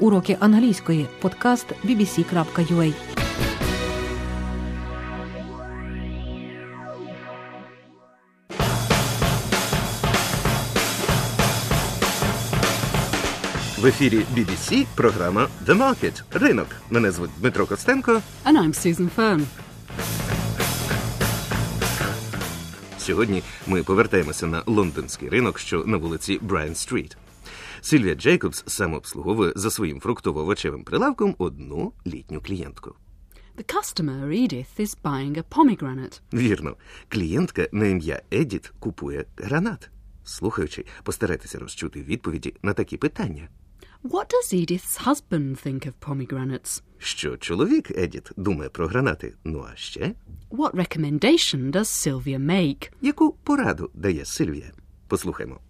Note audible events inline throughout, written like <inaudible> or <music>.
Уроки англійської. Подкаст bbc.ua В ефірі BBC програма The Market – Ринок. Мене звуть Дмитро Костенко. And I'm Susan Fern. Сьогодні ми повертаємося на лондонський ринок, що на вулиці Брайан Стріт. Сильвія Джейкобс самообслуговує за своїм фруктово-овочевим прилавком одну літню клієнтку. The customer, Edith, is buying a pomegranate. Вірно, клієнтка на ім'я Едіт купує гранат. Слухаючи, постарайтеся розчути відповіді на такі питання. What does Edith's husband think of pomegranates? Що чоловік Едіт думає про гранати? Ну а ще What recommendation does Sylvia make? яку пораду дає Сильвія? Послухаймо.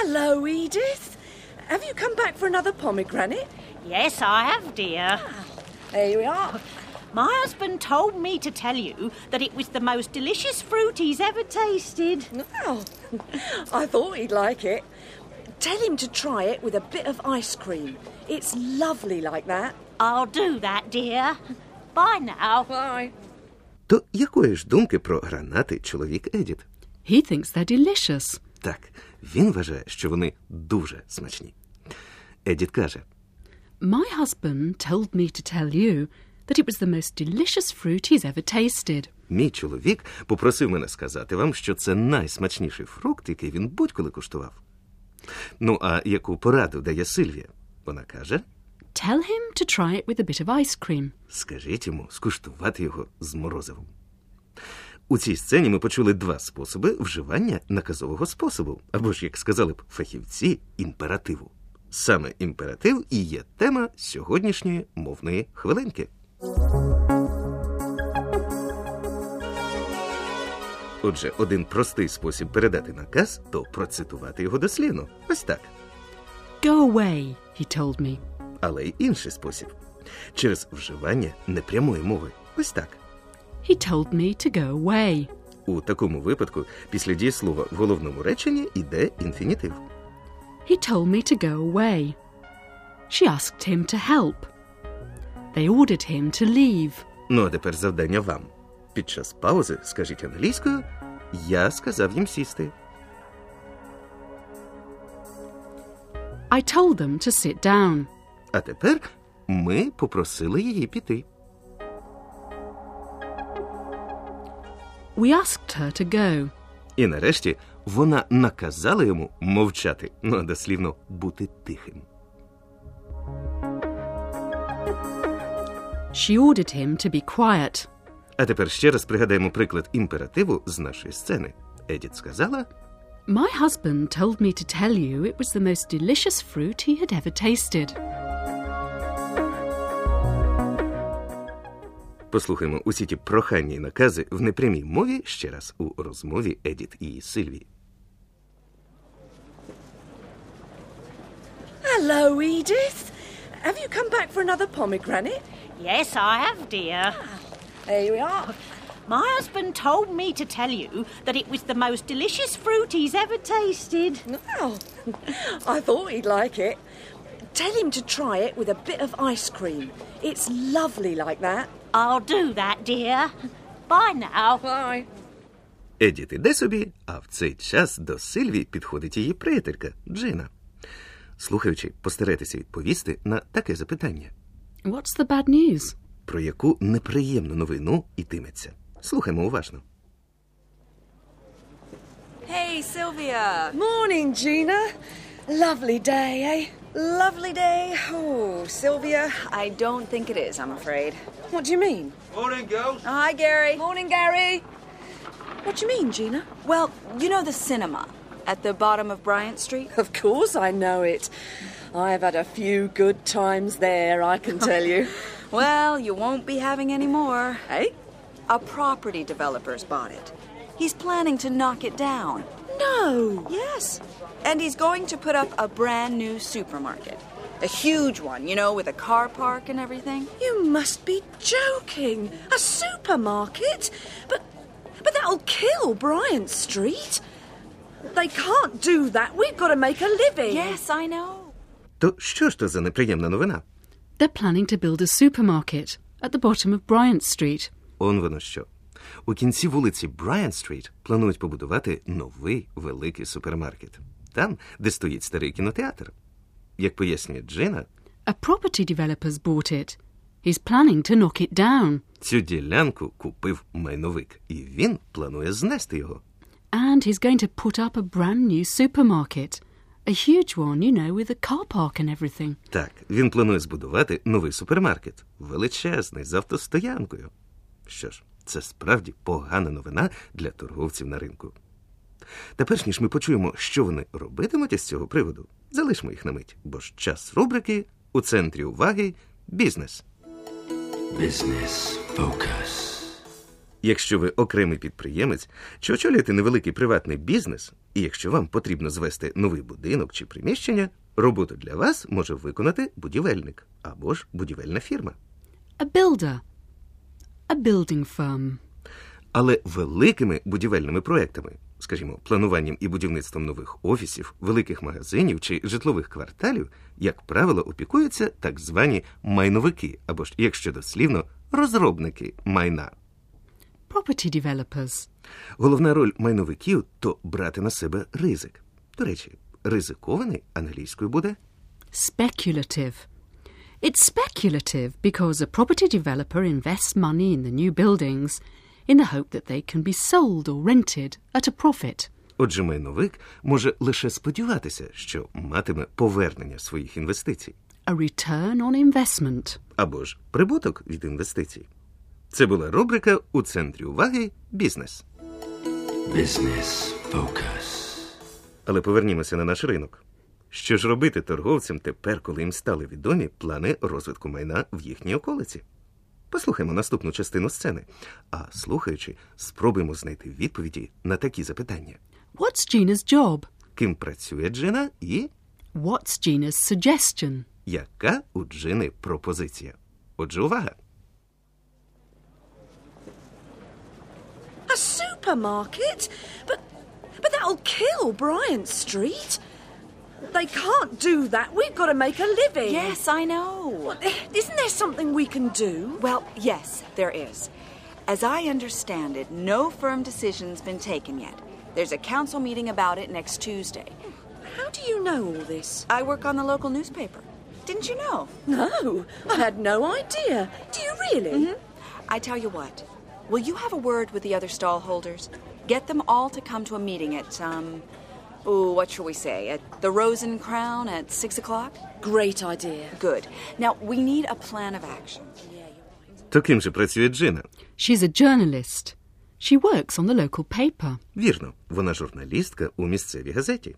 Hello, Edith. Have you come back for another pomegranate? Yes, I have, dear. There we are. My husband told me to tell you that it was the most delicious fruit he's ever tasted. Well, <laughs> I thought he'd like it. Tell him to try it with a bit of ice cream. It's lovely like that. I'll do that, dear. Bye now. Bye. То якої ж думки про гранати чоловік Едіт? He thinks they're delicious. Так, він вважає, що вони дуже смачні. Едіт каже: My husband told me to tell you that it was the most delicious fruit he's ever tasted. Мій чоловік попросив мене сказати вам, що це найсмачніший фрукт, який він будь-коли куштував. Ну, а яку пораду дає Сильвія? Вона каже: Tell him to try it with a bit of ice cream. скажіть йому скуштувати його з морозивом. У цій сцені ми почули два способи вживання наказового способу, або ж, як сказали б фахівці, імперативу. Саме імператив і є тема сьогоднішньої мовної хвилинки. Отже, один простий спосіб передати наказ то процитувати його дослівно. Ось так. Go away, he told me. Але й інший спосіб через вживання непрямої мови. Ось так. He told me to go away. У такому випадку після дієслова в головному реченні йде інфінітив. He told me to go away. She asked him to help. They ordered him to leave. Ну а тепер завдання вам. Під час паузи скажіть англійською Я сказав їм сісти. I told them to sit down. А тепер ми попросили її піти. We asked her to go. І нарешті вона наказала йому мовчати, ну а дослівно бути тихим. She ordered him to be quiet. А тепер ще раз пригадаємо приклад імперативу з нашої сцени. Едіт сказала, My husband told me to tell you it was the most delicious fruit he had ever tasted. Послухаймо усі ті прохання і накази в непрямій мові ще раз у розмові Едіт і Сильвії. Hello, Edith. Have you come back for another pomegranate? Yes, I have, dear. There we are. My husband told me to tell you that it was the most delicious fruit he's ever tasted. Well, I thought he'd like it. Tell him to try it with a bit of ice cream. It's lovely like that. I'll do that, dear. Bye now. Bye. Едіт іде собі, а в цей час до Сильвії підходить її приятелька Джина. Слухаючи, постарайтеся відповісти на таке запитання, What's the bad news? про яку неприємну новину йтиметься. Слухаймо уважно. Hey, Sylvia. Morning, Gina. Lovely day, eh? Lovely day. Oh, Sylvia, I don't think it is, I'm afraid. What do you mean? Morning, girls. Oh, hi, Gary. Morning, Gary. What do you mean, Gina? Well, you know the cinema at the bottom of Bryant Street? Of course I know it. I've had a few good times there, I can tell you. <laughs> Well, you won't be having any more. Hey? A property developer's bought it. He's planning to knock it down. No. Yes. And he's going to put up a brand new supermarket. A huge one, you know, with a car park and everything. You must be joking. A supermarket? But but that'll kill Bryant Street. They can't do that. We've got to make a living. Yes, I know. То що ж то за неприємна новина? They're planning to build a supermarket at the bottom of Bryant Street. Он воно що. У кінці вулиці Брайан Стріт планують побудувати новий великий супермаркет. Там, де стоїть старий кінотеатр. Як пояснює Джина, A property developer's bought it. He's planning to knock it down. цю ділянку купив майновик, і він планує знести його. And he's going to put up a brand new supermarket. A huge one, you know, with a car park and everything. Так, він планує збудувати новий супермаркет, величезний, з автостоянкою. Що ж, це справді погана новина для торговців на ринку. Та перш ніж ми почуємо, що вони робитимуть із цього приводу, залишмо їх на мить, бо ж час рубрики у центрі уваги бізнес. Business Focus. Якщо ви окремий підприємець чи очолюєте невеликий приватний бізнес, і якщо вам потрібно звести новий будинок чи приміщення, роботу для вас може виконати будівельник або ж будівельна фірма. A builder. A building firm. Але великими будівельними проектами, скажімо, плануванням і будівництвом нових офісів, великих магазинів чи житлових кварталів, як правило, опікуються так звані майновики, або ж, якщо дослівно, розробники майна. Property developers. Головна роль майновиків то брати на себе ризик. До речі, ризикований англійською буде Speculative. It's speculative because a property developer invests money in the new buildings in the hope that they can be sold or rented at a profit. Отже, майновик може лише сподіватися, що матиме повернення своїх інвестицій A return on investment. або ж прибуток від інвестицій. Це була рубрика у центрі уваги бізнес. Business Focus. Але повернімося на наш ринок. Що ж робити торговцям тепер, коли їм стали відомі плани розвитку майна в їхній околиці? Послухаймо наступну частину сцени, а слухаючи, спробуємо знайти відповіді на такі запитання: What's Gina's job? ким працює Джина і What's Gina's suggestion? яка у Джини пропозиція? Отже, увага! A supermarket? But but that'll kill Bryant Street. They can't do that. We've got to make a living. Yes, I know. Isn't there something we can do? Well, yes, there is. As I understand it, no firm decision's been taken yet. There's a council meeting about it next Tuesday. How do you know all this? I work on the local newspaper. Didn't you know? No, I had no idea. Do you really? I tell you what. Will you have a word with the other stall holders? Get them all to come to a meeting at, um, oh, what shall we say? At the Rose and Crown at six o'clock? Great idea. Good. Now, we need a plan of action. То ким же працює Джина? She's a journalist. She works on the local paper. Вірно, вона журналістка у місцевій газеті.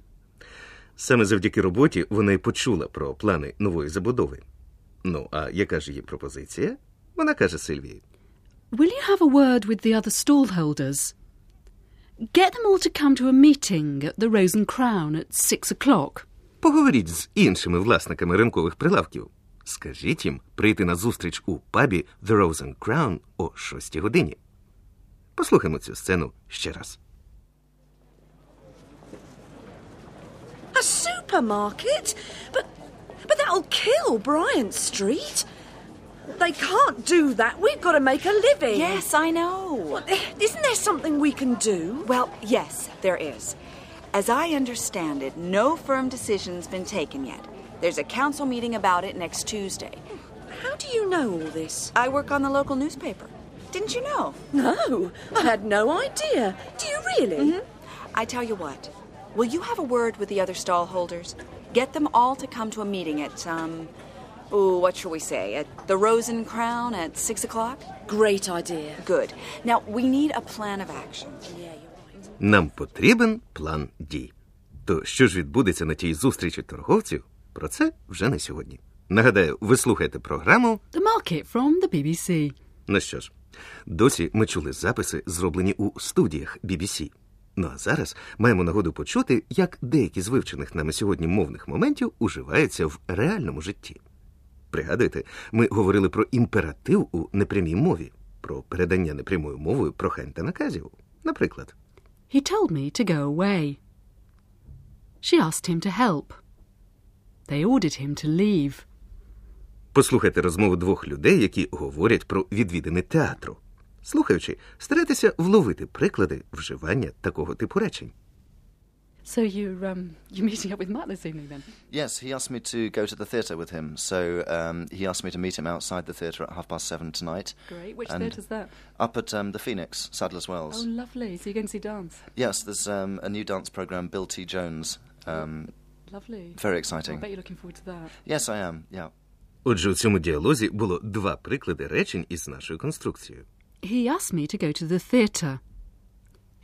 Саме завдяки роботі вона й почула про плани нової забудови. Ну, а яка ж її пропозиція? Вона каже Сильвії. Will you have a word with the other stallholders? Get them all to come to a meeting at the Rose and Crown at six o'clock. Поговоріть з іншими власниками ринкових прилавків. Скажіть їм прийти на зустріч у пабі The Rose and Crown о 6 годині. Послухаймо цю сцену ще раз. A supermarket? But but that'll kill Bryant Street. They can't do that. We've got to make a living. Yes, I know. Isn't there something we can do? Well, yes, there is. As I understand it, no firm decision's been taken yet. There's a council meeting about it next Tuesday. How do you know all this? I work on the local newspaper. Didn't you know? No, I had no idea. Do you really? I tell you what. Will you have a word with the other stall holders? Get them all to come to a meeting at, um, oh, what shall we say? At the Rose and Crown at six o'clock? Great idea. Good. Now, we need a plan of action. Нам потрібен план дій. То що ж відбудеться на тій зустрічі торговців? Про це вже не сьогодні. Нагадаю, ви слухаєте програму. The market from the BBC. Ну що ж, досі ми чули записи, зроблені у студіях BBC. Ну а зараз маємо нагоду почути, як деякі з вивчених нами сьогодні мовних моментів уживаються в реальному житті. Пригадуєте, ми говорили про імператив у непрямій мові, про передання непрямою мовою прохань та наказів. Наприклад, He told me to go away. She asked him to help. They ordered him to leave. Послухайте розмову двох людей, які говорять про відвідини театру. Слухаючи, старайтеся вловити приклади вживання такого типу речень. So you're um, <laughs> you're meeting up with Matt this evening then? Yes, he asked me to go to the theatre with him, so um, he asked me to meet him outside the theatre at half past seven tonight. Great. Which And theatre's that? Up at um, the Phoenix, Sadler's Wells. Oh, lovely. So you're going to see dance? Yes, there's um, a new dance program, Bill T. Jones. Um, Lovely. very I exciting. bet you're looking forward to that. Yes, I am. Yeah. Отже, у цьому діалозі було два приклади речень із нашою конструкцією. He asked me to go to the theatre.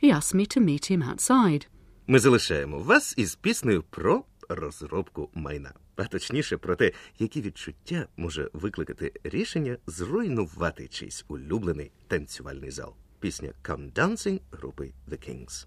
He asked me to meet him outside. Ми залишаємо вас із піснею про розробку майна, а точніше про те, які відчуття може викликати рішення зруйнувати чийсь улюблений танцювальний зал. Пісня Come Dancing групи The Kings.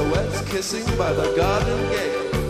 Two silhouettes kissing by the garden gate.